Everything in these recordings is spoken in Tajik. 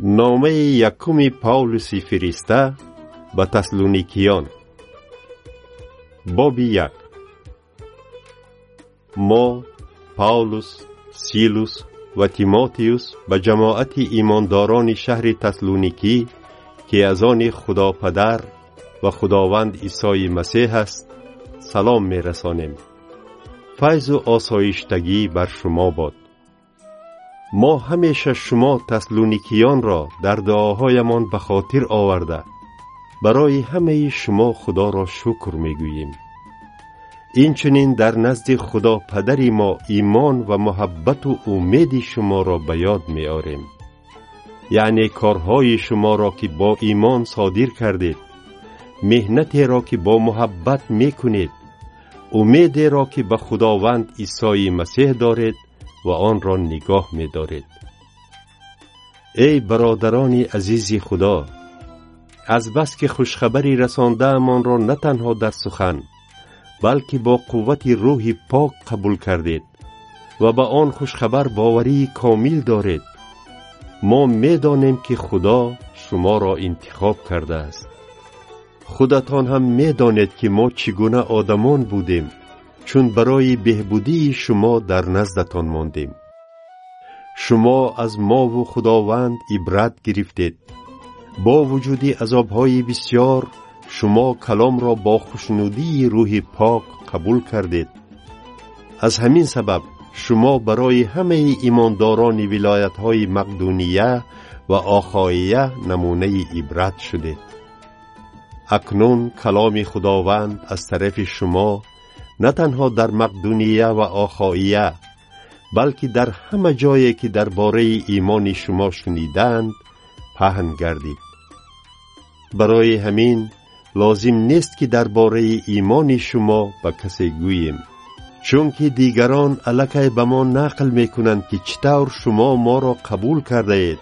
номаи якуми павлуси фириста ба таслуникиён. Боби як. Мо павлус силус ва тимотиюс ба ҷамоати имондорони шаҳри таслуникӣ ки аз они худо падар ва худованд исои масеҳ аст салом мерасонем файзу осоиштагӣ бар шумо бод мо ҳамеша шумо таслуникиёнро дар дуоҳоямон ба хотир оварда. Барои ҳамаи шумо худоро шукр мегӯем. Инчунин дар назди худо падари мо имон ва муҳаббату умеди шуморо ба ёд меорем. Яъне корҳои шуморо ки бо имон содир кардед меҳнатеро ки бо муҳаббат мекунед умедеро ки ба худованд исои масеҳ доред ва онро нигоҳ медоред. Эй бародарони азизи худо аз бас ки хушхабари расондаамонро на танҳо дар сухан балки бо қуввати рӯҳи пок қабул кардед ва ба он хушхабар боварии комил доред мо медонем ки худо шуморо интихоб кардааст худатон ҳам медонед ки мо чӣ гуна одамон будем чун барои беҳбудии шумо дар наздатон мондем. Шумо аз мову худованд ибрат гирифтед. Бо вуҷуди азобҳои бисьёр шумо каломро бо хушнудии рӯҳи пок қабул кардед. Аз ҳамин сабаб шумо барои ҳамаи имондорони вилоятҳои мақдуния ва охоия намунаи ибрат шудед акнун каломи худованд аз тарафи шумо на танҳо дар мақдуния ва охоия балки дар ҳама ҷое ки дар бораи имони шумо шунидаанд паҳн гардид. Барои ҳамин лозим нест ки дар бораи имони шумо ба касе гӯем чунки дигарон аллакай ба мо нақл мекунанд ки чӣ тавр шумо моро қабул кардаед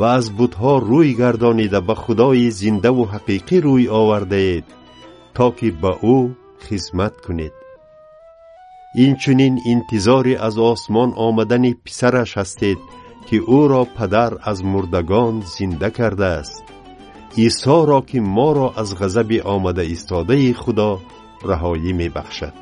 ва аз бутҳо рӯй гардонида ба худои зиндаву ҳақиқӣ рӯй овардаед то ки ба ӯ хизмат кунед. Инчунин интизори аз осмон омадани писараш ҳастед ки ӯро падар аз мурдагон зинда кардааст. Исоро ки моро аз ғазаби омада истодаи худо раҳоӣ мебахшад